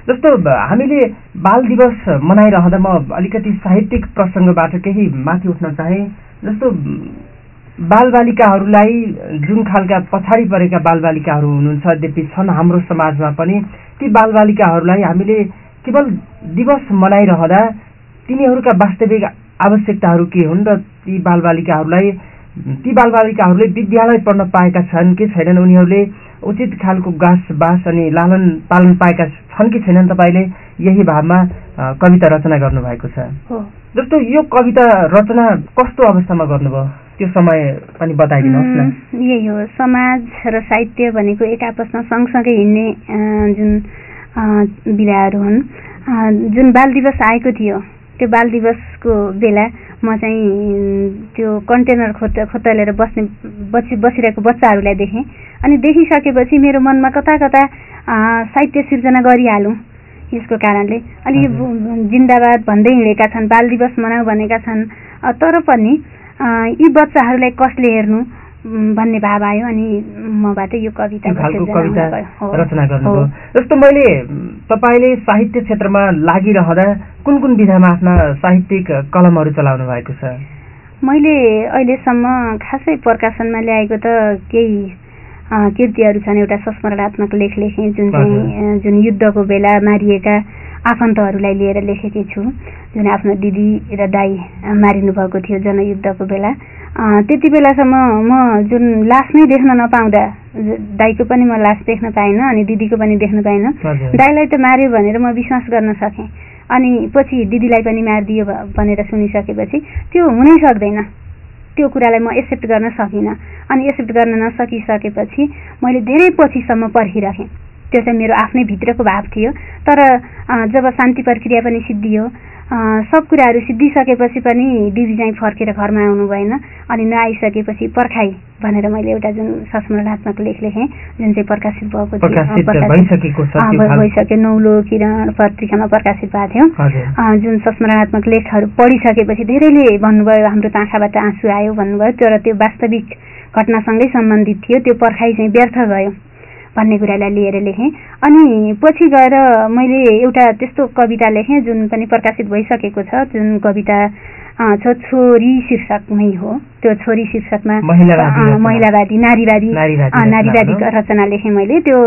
जस्तो हामीले बाल दिवस मनाइरहँदा म अलिकति साहित्यिक प्रसङ्गबाट केही माथि उठ्न चाहे। जस्तो बालबालिकाहरूलाई जुन खालका पछाडि परेका बालबालिकाहरू हुनुहुन्छ यद्यपि छन् हाम्रो समाजमा पनि ती बालबालिकाहरूलाई हामीले केवल दिवस मनाइरहँदा तिनीहरूका वास्तविक आवश्यकताहरू के हुन् र ती बालबालिकाहरूलाई ती बालबालिकाहरूले विद्यालय पढ्न पाएका छन् कि छैनन् उनीहरूले उचित खालको गाँस बास अनि लालन पालन पाएका छन् कि छैनन् तपाईँले यही भावमा कविता रचना गर्नुभएको छ। जस्तो यो कविता रचना कस्तो अवस्थामा गर्नुभयो? त्यो समय पनि बताइदिनुहोस् न। यही हो। समाज र साहित्य भनेको एक आपसमा सँगसँगै हिँड्ने जुन विधाहरू हुन्। जुन बाल दिवस आएको थियो त्यो बाल दिवसको बेला म चाहिँ त्यो कन्टेनर खोत खोतलेर बस्ने बसी बसिरहेको बच्चाहरूलाई देखेँ। अनि देखिसकेपछि मेरो मनमा कता कता साहित्य सिर्जना गरिहालौँ यसको कारणले। अनि जिन्दाबाद भन्दै हिँडेका छन् बाल दिवस मनाऊ भनेका छन्। तर पनि यी बच्चाहरूलाई कसले हेर्नु? भन्ने भाव आयो अनि मबाट यो कविता कविता रचना गर्नुभयो। जस्तो मैले तपाईँले साहित्य क्षेत्रमा लागिरहँदा कुन कुन विधामा आफ्ना साहित्यिक कलमहरू चलाउनु भएको छ? मैले अहिलेसम्म खासै प्रकाशनमा ल्याएको त केही कृतिहरू छन्। एउटा संस्मरणात्मक लेख लेखेँ जुन चाहिँ जुन युद्धको बेला मारिएका आफन्तहरूलाई लिएर लेखेकी छु जुन आफ्नो दिदी र दाई मारिनु भएको थियो जनयुद्धको बेला। त्यति बेलासम्म म जुन लास नै देख्न नपाउँदा दाईको पनि म लास देख्न पाइनँ अनि दिदीको पनि देख्न पाइनँ। दाईलाई त मार्यो भनेर म विश्वास गर्न सकेँ। अनि पछि दिदीलाई पनि मारिदियो भनेर सुनिसकेपछि त्यो हुनै सक्दैन। त्यो कुरालाई म एक्सेप्ट गर्न सकिनँ। अनि एक्सेप्ट गर्न नसकिसकेपछि मैले धेरै पछिसम्म पर्खिराखेँ त्यो चाहिँ मेरो आफ्नै भित्रको भाव थियो। तर जब शान्ति प्रक्रिया पनि सिद्धियो सब कुराहरू सिद्धिसकेपछि पनि दिदी चाहिँ फर्केर घरमा आउनु भएन। अनि नआइसकेपछि पर्खाइ भनेर मैले एउटा जुन संस्मरणात्मक लेख लेखेँ जुन चाहिँ प्रकाशित भएको थियो। भइसक्यो। नौलो किरण पत्रिकामा प्रकाशित भएको थियो। जुन संस्मरणात्मक लेखहरू पढिसकेपछि धेरैले भन्नुभयो हाम्रो त आँखाबाट आँसु आयो भन्नुभयो तर त्यो वास्तविक घटनासँगै सम्बन्धित थियो। त्यो पर्खाइ चाहिँ व्यर्थ गयो। भन्ने कुरालाई लिएर लेखेँ। अनि पछि गएर मैले एउटा त्यस्तो कविता लेखेँ जुन पनि प्रकाशित भइसकेको छ जुन कविता छ छोरी शीर्षकमै हो। त्यो छोरी शीर्षकमा महिलावादी नारीवादी नारीवादी रचना लेखेँ मैले। त्यो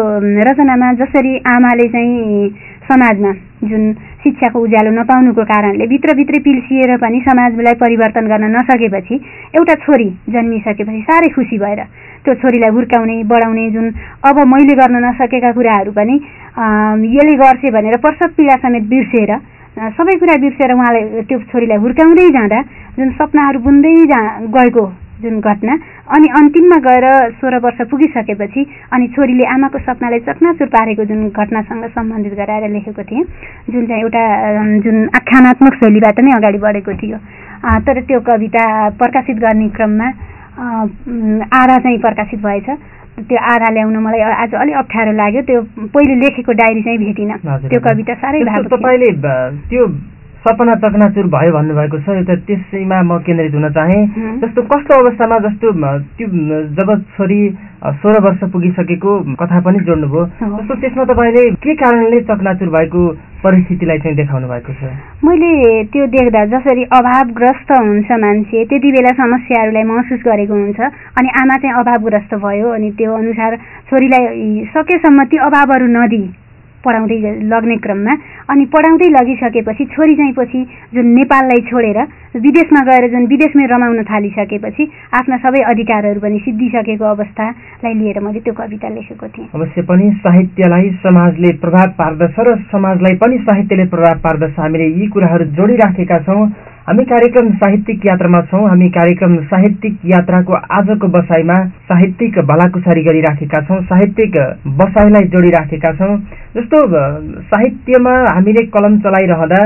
रचनामा जसरी आमाले चाहिँ समाजमा जुन शिक्षाको उज्यालो नपाउनुको कारणले भित्रभित्रै पिल्सिएर पनि समाजलाई परिवर्तन गर्न नसकेपछि एउटा छोरी जन्मिसकेपछि साह्रै खुसी भएर त्यो छोरीलाई हुर्काउने बढाउने जुन अब मैले गर्न नसकेका कुराहरू पनि यसले गर्छ भनेर प्रसव पीडा समेत बिर्सेर सबै कुरा बिर्सेर उहाँले त्यो छोरीलाई हुर्काउँदै जाँदा जुन सपनाहरू बुन्दै जा गएको जुन घटना अनि अन्तिममा गएर सोह्र वर्ष पुगिसकेपछि अनि छोरीले आमाको सपनालाई चकनाचुर पारेको जुन घटनासँग सम्बन्धित गराएर लेखेको थिएँ जुन चाहिँ एउटा जुन आख्यानात्मक शैलीबाट नै अगाडि बढेको थियो। तर त्यो कविता प्रकाशित गर्ने क्रममा आधा चाहिँ प्रकाशित भएछ। त्यो आधा ल्याउन मलाई आज अलिक अप्ठ्यारो लाग्यो। त्यो पहिले लेखेको डायरी चाहिँ भेटिनँ। त्यो कविता साह्रै तपाईँले त्यो सपना चकनाचुर भयो भन्नुभएको छ। एउटा त्यसैमा म केन्द्रित हुन चाहेँ। जस्तो कस्तो अवस्थामा जस्तो त्यो जब छोरी सोह्र वर्ष पुगिसकेको कथा पनि जोड्नुभयो। जस्तो त्यसमा तपाईँले के कारणले चकनाचुर भएको परिस्थितिलाई चाहिँ देखाउनु भएको छ? मैले त्यो देख्दा जसरी अभावग्रस्त हुन्छ मान्छे त्यति बेला समस्याहरूलाई महसुस गरेको हुन्छ अनि आमा चाहिँ अभावग्रस्त भयो अनि त्यो अनुसार छोरीलाई सकेसम्म ती अभावहरू नदिई। पढाउँदै लग्ने क्रममा। अनि पढाउँदै लगिसकेपछि छोरी चाहिँ पछि जुन नेपाललाई छोडेर विदेशमा गएर जुन विदेशमै रमाउन थालिसकेपछि आफ्ना सबै अधिकारहरू पनि सिद्धिसकेको अवस्थालाई लिएर मैले त्यो कविता लेखेको थिएँ। अवश्य पनि साहित्यलाई समाजले प्रभाव पार्दछ र समाजलाई पनि साहित्यले प्रभाव पार्दछ। हामीले यी कुराहरू जोडिराखेका छौँ। हामी कार्यक्रम साहित्यिक यात्रामा छौँ। हामी कार्यक्रम साहित्यिक यात्राको आजको बसाइमा साहित्यिक भलाकुसारी गरिराखेका छौँ। साहित्यिक बसाइलाई जोडिराखेका छौँ। जस्तो साहित्यमा हामीले कलम चलाइरहँदा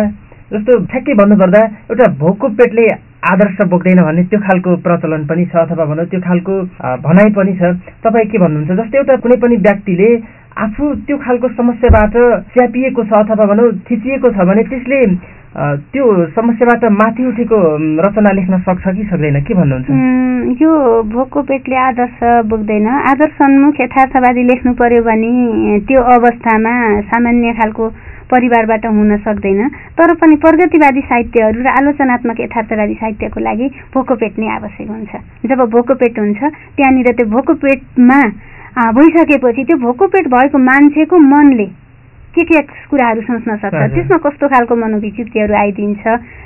जस्तो ठ्याक्कै भन्नुपर्दा एउटा भोकको पेटले आदर्श बोक्दैन भन्ने त्यो खालको प्रचलन पनि छ अथवा भनौँ त्यो खालको भनाइ पनि छ। तपाईँ के भन्नुहुन्छ? जस्तो एउटा कुनै पनि व्यक्तिले आफू त्यो खालको समस्याबाट च्यापिएको छ अथवा भनौँ थिचिएको छ भने त्यसले त्यो समस्याबाट माथि उठेको रचना लेख्न सक्छ कि सक्दैन? के भन्नुहुन्छ? यो भोकको पेटले आदर्श बोक्दैन। आदर्शोन्मुख यथार्थवादी लेख्नु पर्यो भने त्यो अवस्थामा सामान्य खालको परिवारबाट हुन सक्दैन। तर पनि प्रगतिवादी साहित्यहरू र आलोचनात्मक यथार्थवादी साहित्यको लागि भोकोपेट नै आवश्यक हुन्छ। जब भोकोपेट हुन्छ त्यहाँनिर त्यो भोकोपेटमा भइसकेपछि त्यो भोकोपेट भएको मान्छेको मनले के के कुराहरू सोच्न सक्छ? त्यसमा कस्तो खालको मनोविकृतिहरू आइदिन्छ?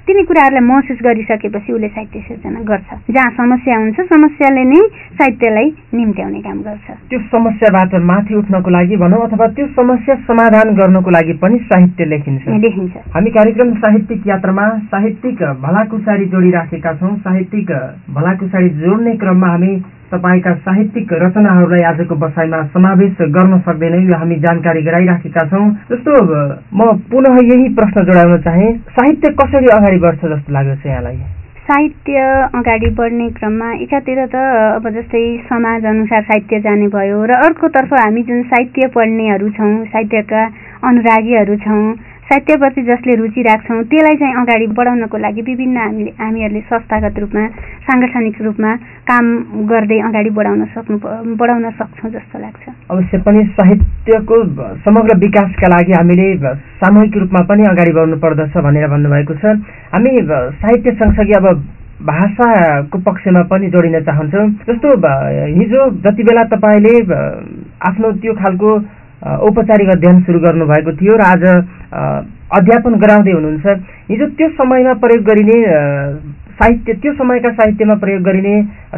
तिनी कुराहरूलाई महसुस गरिसकेपछि उसले साहित्य सिर्जना गर्छ। जहाँ समस्या हुन्छ समस्याले नै साहित्यलाई निम्त्याउने काम गर्छ। त्यो समस्याबाट माथि उठ्नको लागि भनौँ अथवा त्यो समस्या समाधान गर्नको लागि पनि साहित्य लेखिन्छ। लेखिन्छ। हामी कार्यक्रम साहित्यिक यात्रामा साहित्यिक भलाकुसारी जोडिराखेका छौँ। साहित्यिक भलाकुसारी जोड्ने क्रममा हामी तपाईँका साहित्यिक रचनाहरूलाई आजको बसाइमा समावेश गर्न सक्दैनौँ यो हामी जानकारी गराइराखेका छौँ। जस्तो म पुनः यही प्रश्न जोडाउन चाहे साहित्य कसरी अगाडि बढ्छ जस्तो लाग्छ यहाँलाई? साहित्य अगाडि बढ्ने क्रममा एकातिर त अब जस्तै समाज अनुसार साहित्य जाने भयो र अर्कोतर्फ हामी जुन साहित्य पढ्नेहरू छौँ साहित्यका अनुरागीहरू छौँ साहित्यप्रति जसले रुचि राख्छौँ त्यसलाई चाहिँ अगाडि बढाउनको लागि विभिन्न हामीले हामीहरूले संस्थागत रूपमा साङ्गठनिक रूपमा काम गर्दै अगाडि बढाउन सक्नु बढाउन सक्छौँ जस्तो लाग्छ। अवश्य पनि साहित्यको समग्र विकासका लागि हामीले सामूहिक रूपमा पनि अगाडि बढ्नु पर्दछ भनेर भन्नुभएको छ। हामी साहित्य सँगसँगै अब भाषाको पक्षमा पनि जोडिन चाहन्छौँ। जस्तो हिजो जति बेला तपाईँले आफ्नो त्यो खालको औपचारिक अध्ययन सुरु गर्नुभएको थियो र आज अध्यापन गराउँदै हुनुहुन्छ। हिजो त्यो समयमा प्रयोग गरिने साहित्य त्यो समयका साहित्यमा प्रयोग गरिने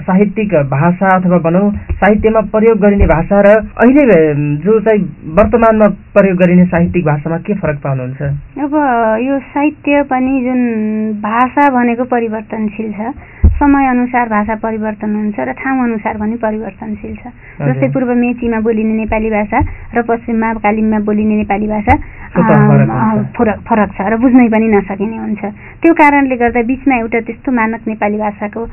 साहित्यिक भाषा अथवा भनौँ साहित्यमा प्रयोग गरिने भाषा र अहिले जो चाहिँ वर्तमानमा प्रयोग गरिने साहित्यिक भाषामा के फरक पाउनुहुन्छ? अब यो साहित्य पनि जुन भाषा भनेको परिवर्तनशील छ समय अनुसार भाषा परिवर्तन हुन्छ र ठाउँ अनुसार पनि परिवर्तनशील छ। जस्तै पूर्व मेचीमा बोलिने नेपाली भाषा र पश्चिममा कालिममा बोलिने नेपाली भाषा फरक छ र बुझ्नै पनि नसकिने हुन्छ। त्यो कारणले गर्दा बिचमा एउटा त्यस्तो मानक नेपाली भाषाको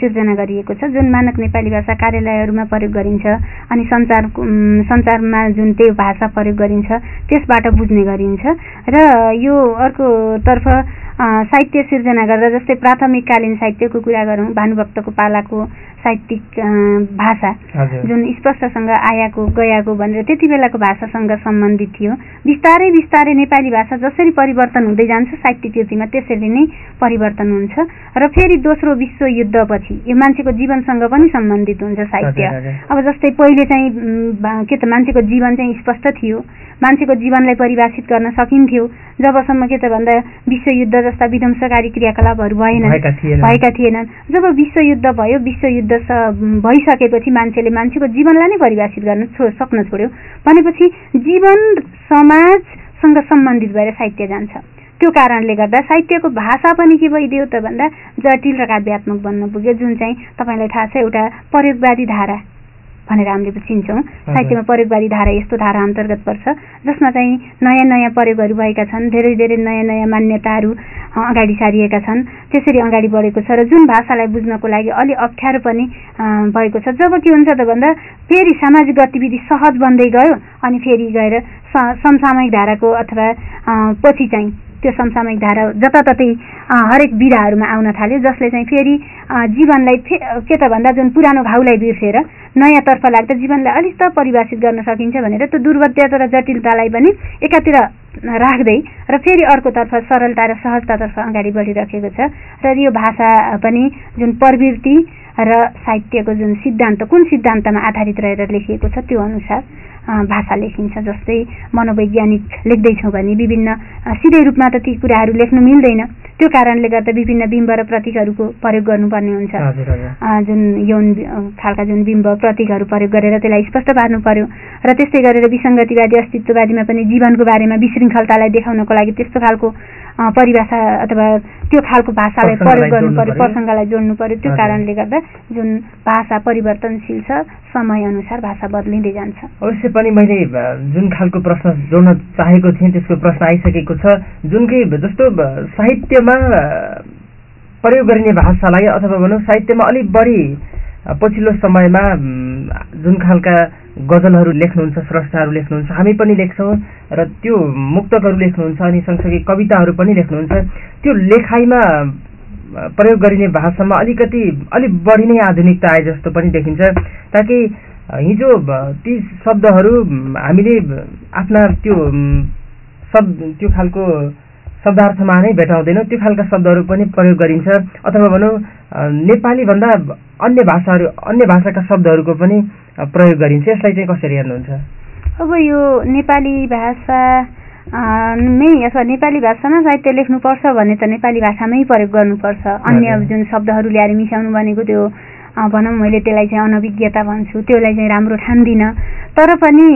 सिर्जना गरिएको छ जुन मानक नेपाली भाषा कार्यालयहरूमा प्रयोग गरिन्छ अनि सञ्चार सञ्चारमा जुन त्यो भाषा प्रयोग गरिन्छ त्यसबाट बुझ्ने गरिन्छ र यो अर्कोतर्फ साहित्य सिर्जना गर्दा जस्तै प्राथमिककालीन साहित्यको कुरा गरौँ भानुभक्तको पालाको साहित्यिक भाषा जुन स्पष्टसँग आयाको गयाको भनेर त्यति बेलाको भाषासँग सम्बन्धित थियो। बिस्तारै बिस्तारै नेपाली भाषा जसरी परिवर्तन हुँदै जान्छ साहित्य कृतिमा त्यसरी नै परिवर्तन हुन्छ। र फेरि दोस्रो विश्वयुद्धपछि यो मान्छेको जीवनसँग पनि सम्बन्धित हुन्छ साहित्य। अब जस्तै पहिले चाहिँ के त मान्छेको जीवन चाहिँ स्पष्ट थियो। मान्छेको जीवनलाई परिभाषित गर्न सकिन्थ्यो। जबसम्म के त भन्दा विश्वयुद्ध जस्ता विध्वंसकारी क्रियाकलापहरू भएनन्। भएका थिएनन्। जब विश्वयुद्ध भयो विश्वयुद्ध भइसकेपछि मान्छेले मान्छेको जीवनलाई नै परिभाषित गर्न छो सक्न छोड्यो। भनेपछि जीवन समाजसँग सम्बन्धित भएर साहित्य जान्छ। त्यो कारणले गर्दा साहित्यको भाषा पनि के भइदियो त भन्दा जटिल र काव्यात्मक बन्न पुग्यो जुन चाहिँ तपाईँलाई थाहा छ एउटा प्रयोगवादी धारा भनेर हामीले चिन्छौँ। साहित्यमा प्रयोगवादी धारा यस्तो धारा अन्तर्गत पर्छ जसमा चाहिँ नयाँ नयाँ प्रयोगहरू भएका छन् धेरै धेरै नयाँ नयाँ मान्यताहरू अगाडि सारिएका छन्। त्यसरी अगाडि बढेको छ र जुन भाषालाई बुझ्नको लागि अलि अप्ठ्यारो पनि भएको छ। जब के हुन्छ त भन्दा फेरि सामाजिक गतिविधि सहज बन्दै गयो अनि फेरि गएर समसामयिक धाराको अथवा पछि चाहिँ त्यो समसामयिक धारा जताततै हरेक विधाहरूमा आउन थाल्यो जसले चाहिँ फेरि जीवनलाई के त भन्दा जुन पुरानो घाउलाई बिर्सेर नयाँतर्फ लाग्दा जीवनलाई अलिक त परिभाषित गर्न सकिन्छ भनेर त्यो दुर्वध्यता र जटिलतालाई पनि एकातिर राख्दै र फेरि अर्कोतर्फ सरलता र सहजतातर्फ अगाडि बढिरहेको छ। र यो भाषा पनि जुन प्रवृत्ति र साहित्यको जुन सिद्धान्त कुन सिद्धान्तमा आधारित रहेर लेखिएको छ त्यो अनुसार भाषा लेखिन्छ जस्तै मनोवैज्ञानिक लेख्दैछौँ भने विभिन्न सिधै रूपमा त ती कुराहरू लेख्नु मिल्दैन। त्यो कारणले गर्दा विभिन्न बिम्ब र प्रतीकहरूको प्रयोग गर्नुपर्ने हुन्छ। जुन यौन खालका जुन बिम्ब प्रतीकहरू प्रयोग गरेर त्यसलाई स्पष्ट पार्नु पर्यो। र त्यस्तै गरेर विसङ्गतिवादी अस्तित्ववादीमा पनि जीवनको बारेमा विशृङ्खलतालाई देखाउनको लागि त्यस्तो खालको परिभाषा अथवा त्यो खालको भाषालाई प्रयोग गर्नु पर्यो प्रसङ्गलाई जोड्नु पर्यो। त्यो कारणले गर्दा जुन भाषा परिवर्तनशील छ समय अनुसार भाषा बदलिँदै जान्छ। अवश्य पनि मैले जुन खालको प्रश्न जोड्न चाहेको थिएँ त्यसको प्रश्न आइसकेको छ। जुनकै जस्तो साहित्यमा प्रयोग गरिने भाषालाई अथवा भनौँ साहित्यमा अलिक बढी पछिल्लो समयमा जुन खालका गजलहरू लेख्नुहुन्छ स्रष्टाहरू लेख्नुहुन्छ हामी पनि लेख्छौँ र त्यो मुक्तकहरू लेख्नुहुन्छ अनि सँगसँगै कविताहरू पनि लेख्नुहुन्छ। त्यो लेखाइमा प्रयोग गरिने भाषामा अलिकति अलिक बढी नै आधुनिकता आए जस्तो पनि देखिन्छ। ताकि हिजो ती शब्दहरू हामीले आफ्ना त्यो शब्द त्यो खालको शब्दार्थमा नै भेटाउँदैनौँ। त्यो खालका शब्दहरू पनि प्रयोग गरिन्छ। अथवा भनौँ नेपालीभन्दा अन्य भाषाहरू अन्य भाषाका शब्दहरूको पनि प्रयोग गरिन्छ। यसलाई चाहिँ कसरी हेर्नुहुन्छ? अब यो नेपाली भाषा मै अथवा नेपाली भाषामा साहित्य लेख्नुपर्छ भने त नेपाली भाषामै प्रयोग गर्नुपर्छ। अन्य जुन शब्दहरू ल्याएर मिसाउनु भनेको त्यो भनौँ मैले त्यसलाई चाहिँ अनभिज्ञता भन्छु। त्यसलाई चाहिँ राम्रो ठान्दिनँ। तर पनि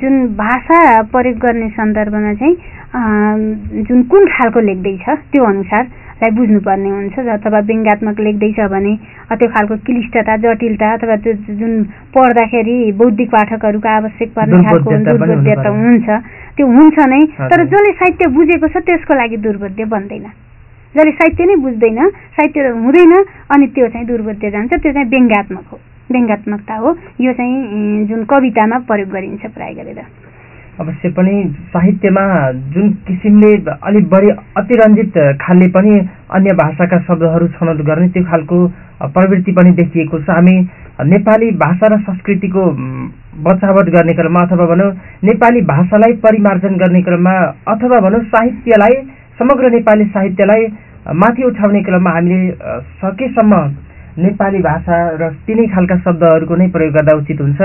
जुन भाषा प्रयोग गर्ने सन्दर्भमा चाहिँ जुन कुन खालको लेख्दैछ त्यो अनुसारलाई बुझ्नुपर्ने हुन्छ। अथवा व्यङ्ग्यात्मक लेख्दैछ भने त्यो खालको क्लिष्टता जटिलता अथवा त्यो जुन पढ्दाखेरि बौद्धिक पाठकहरूको आवश्यक पर्ने खालको दुर्बोध्यता हुन्छ। त्यो हुन्छ नै तर जसले साहित्य बुझेको छ त्यसको लागि दुर्बोध्य बन्दैन। जसले साहित्य नै बुझ्दैन साहित्य हुँदैन अनि त्यो चाहिँ दुर्बोध्य जान्छ। त्यो चाहिँ व्यङ्ग्यात्मक हो। व्यङ्ग्यात्मकता हो। यो चाहिँ जुन कवितामा प्रयोग गरिन्छ प्राय गरेर। अवश्य पनि साहित्यमा जुन किसिमले अलिक बढी अतिरञ्जित खालले पनि अन्य भाषाका शब्दहरू छनौट गर्ने त्यो खालको प्रवृत्ति पनि देखिएको छ। हामी नेपाली भाषा र संस्कृतिको बचावट गर्ने क्रममा अथवा भनौँ नेपाली भाषालाई परिमार्जन गर्ने क्रममा अथवा भनौँ साहित्यलाई समग्र नेपाली साहित्यलाई माथि उठाउने क्रममा हामीले सकेसम्म नेपाली भाषा र तिनै खालका शब्दहरूको नै प्रयोग गर्दा उचित हुन्छ।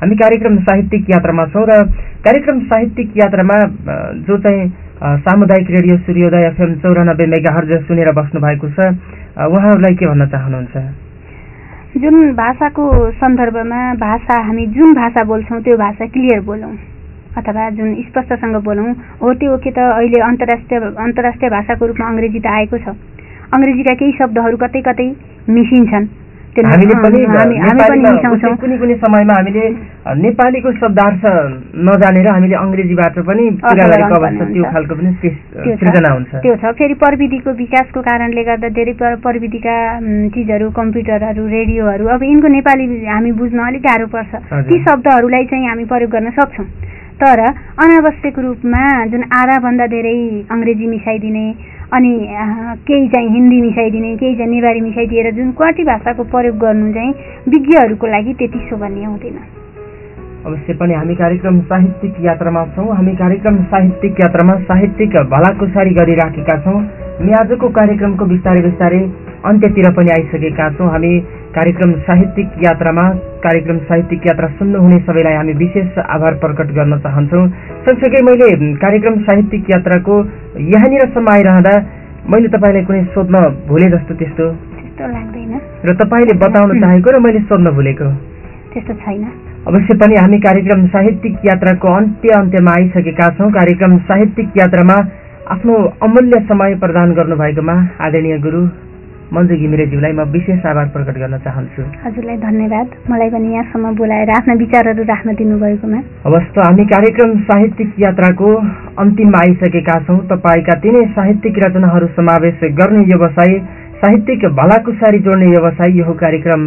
हामी कार्यक्रम साहित्यिक यात्रामा छौँ र कार्यक्रम साहित्यिक यात्रामा जो चाहिँ सामुदायिक रेडियो सूर्योदय एफएम चौरानब्बे मेगा हर्ज सुनेर बस्नु भएको छ उहाँहरूलाई के भन्न चाहनुहुन्छ? जुन भाषाको सन्दर्भमा भाषा हामी जुन भाषा बोल्छौँ त्यो भाषा क्लियर बोलौँ अथवा जुन स्पष्टसँग बोलौँ हो त्यो के त अहिले अन्तर्राष्ट्रिय अन्तर्राष्ट्रिय भाषाको रूपमा अङ्ग्रेजी त आएको छ। अङ्ग्रेजीका केही शब्दहरू कतै कतै मिसिन्छन्। हामीले पनि कुनै कुनै समयमा हामीले नेपालीको शब्दार्थ नजानेर हामीले अङ्ग्रेजीबाट पनि त्यो खालको पनि सृजना हुन्छ। त्यो छ। फेरि प्रविधिको विकासको कारणले गर्दा धेरै प्रविधिका चिजहरू कम्प्युटरहरू रेडियोहरू अब यिनको नेपाली हामी बुझ्न अलिक गाह्रो पर्छ। ती शब्दहरूलाई चाहिँ हामी प्रयोग गर्न सक्छौँ। तर अनावश्यक रूपमा जुन आधाभन्दा धेरै अङ्ग्रेजी मिसाइदिने अनि केही चाहिँ हिन्दी मिसाइदिने केही चाहिँ नेवारी मिसाइदिएर जुन कति भाषाको प्रयोग गर्नु चाहिँ विज्ञहरूको लागि त्यति शोभनीय हुँदैन। अवश्य पनि हामी कार्यक्रम साहित्यिक यात्रामा छौँ। हामी कार्यक्रम साहित्यिक यात्रामा साहित्यिक भलाकुसारी गरिराखेका छौँ। हामी आजको कार्यक्रमको बिस्तारै बिस्तारै अन्त्यतिर पनि आइसकेका छौँ। हामी कार्यक्रम साहित्यिक यात्रामा कार्यक्रम साहित्यिक यात्रा सुन्नुहुने सबैलाई हामी विशेष आभार प्रकट गर्न चाहन्छौँ। सँगसँगै मैले कार्यक्रम साहित्यिक यात्राको यहाँनिरसम्म आइरहँदा मैले तपाईँलाई कुनै सोध्न भुले जस्तो त्यस्तो? र तपाईँले बताउन चाहेको र मैले सोध्न भुलेको? त्यस्तो छैन। अवश्य पनि हामी कार्यक्रम साहित्यिक यात्राको अन्त्य अन्त्यमा आइसकेका छौँ। कार्यक्रम साहित्यिक यात्रामा आफ्नो अमूल्य समय प्रदान गर्नुभएकोमा आदरणीय गुरु मन्जु घिमिरेज्यूलाई म विशेष आभार प्रकट गर्न चाहन्छु। हजुरलाई धन्यवाद। मलाई पनि यहाँसम्म बोलाएर आफ्ना विचारहरू राख्न दिनुभएकोमा। हवस् त हामी कार्यक्रम साहित्यिक यात्राको अन्तिममा आइसकेका छौँ। तपाईँका तिनै साहित्यिक रचनाहरू समावेश गर्ने व्यवसाय साहित्यिक भलाकुसारी जोड्ने व्यवसाय यो कार्यक्रम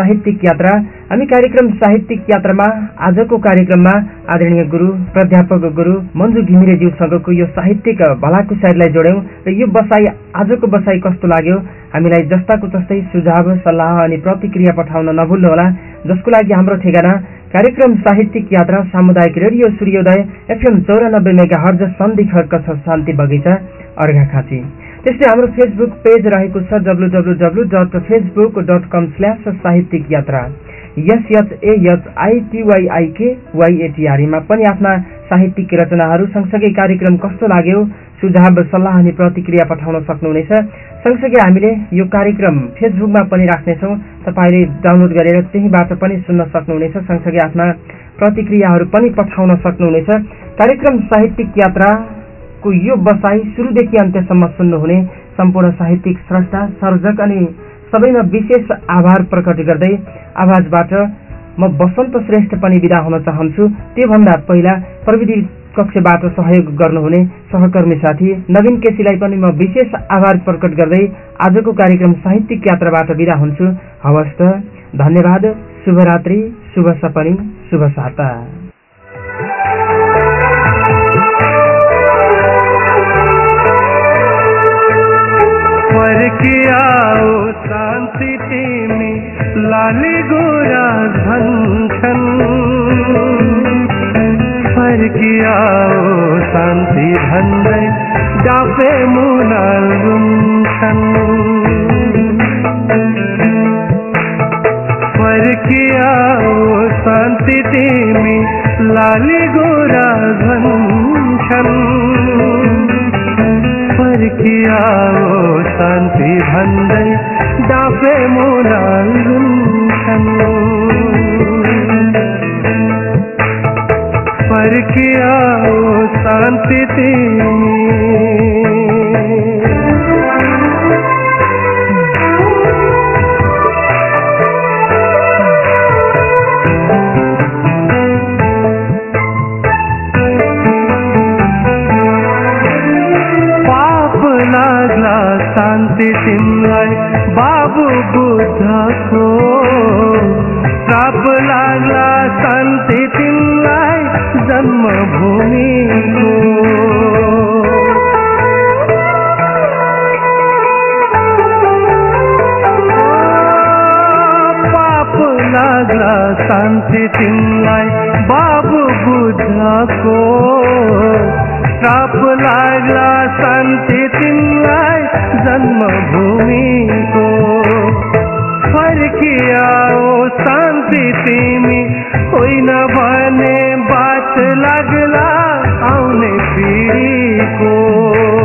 साहित्यिक यात्रा। हामी कार्यक्रम साहित्यिक यात्रामा आजको कार्यक्रममा आदरणीय गुरु प्राध्यापक गुरु मन्जु घिमिरेज्यूसँगको यो साहित्यिक भलाकुसारीलाई जोड्यौँ र यो बसाई आजको बसाई कस्तो लाग्यो हामीलाई जस्ताको जस्तै सुझाव सल्लाह अनि प्रतिक्रिया पठाउन नभुल्नुहोला जसको लागि हाम्रो ठेगाना कार्यक्रम साहित्यिक यात्रा सामुदायिक रेडियो सूर्योदय एफएम चौरानब्बे मेगा हर्ज सन्धि खर्क छ शान्ति बगैँचा अर्घाखाँची। त्यस्तै हाम्रो फेसबुक पेज रहेको छ W W W dot Facebook dot com slash साहित्यिक यात्रा वाइएटिआरईमा पनि आफ्ना साहित्यिक रचनाहरू सँगसँगै कार्यक्रम कस्तो लाग्यो सुझाव सल्लाह अनि प्रतिक्रिया पठाउन सक्नुहुनेछ। सँगसँगै हामीले यो कार्यक्रम फेसबुकमा पनि राख्नेछौँ। तपाईँले डाउनलोड गरेर त्यहीँबाट पनि सुन्न सक्नुहुनेछ। सँगसँगै आफ्ना प्रतिक्रियाहरू पनि पठाउन सक्नुहुनेछ। कार्यक्रम साहित्यिक यात्राको यो बसाई सुरुदेखि अन्त्यसम्म सुन्नुहुने सम्पूर्ण साहित्यिक स्रष्टा सर्जक अनि सबैमा विशेष आभार प्रकट गर्दै आवाजबाट म बसन्त श्रेष्ठ पनि विदा हुन चाहन्छु। त्योभन्दा पहिला प्रविधि कक्षबाट सहयोग गर्नुहुने सहकर्मी साथी नवीन केसीलाई पनि म विशेष आभार प्रकट गर्दै आजको कार्यक्रम साहित्यिक यात्राबाट विदा हुन्छु। हवस् त धन्यवाद शुभरात्रि शुभ सपनी शुभ साता। शान्ति तिमी लाली गोरा फर्किया शान्ति भन्दै डापे मुना रुन्छन् फर्किया शान्ति तिमी लाली गोरा भन्छन् फर्किया शान्ति भन्दै डापे मुना रुन्छन् फर्किया शान्ति तिमी पाप बुद्धको श्राप लाग्ला शान्ति तिमीलाई जन्मभूमिको पाप लाग्ला शान्ति तिमीलाई बाबु बुद्धको श्राप लाग्ला शान्ति तिमीलाई जन्मभूमिको किया ओ शांति तीमी कोई न बने बात लगला आउने पीढ़ी को।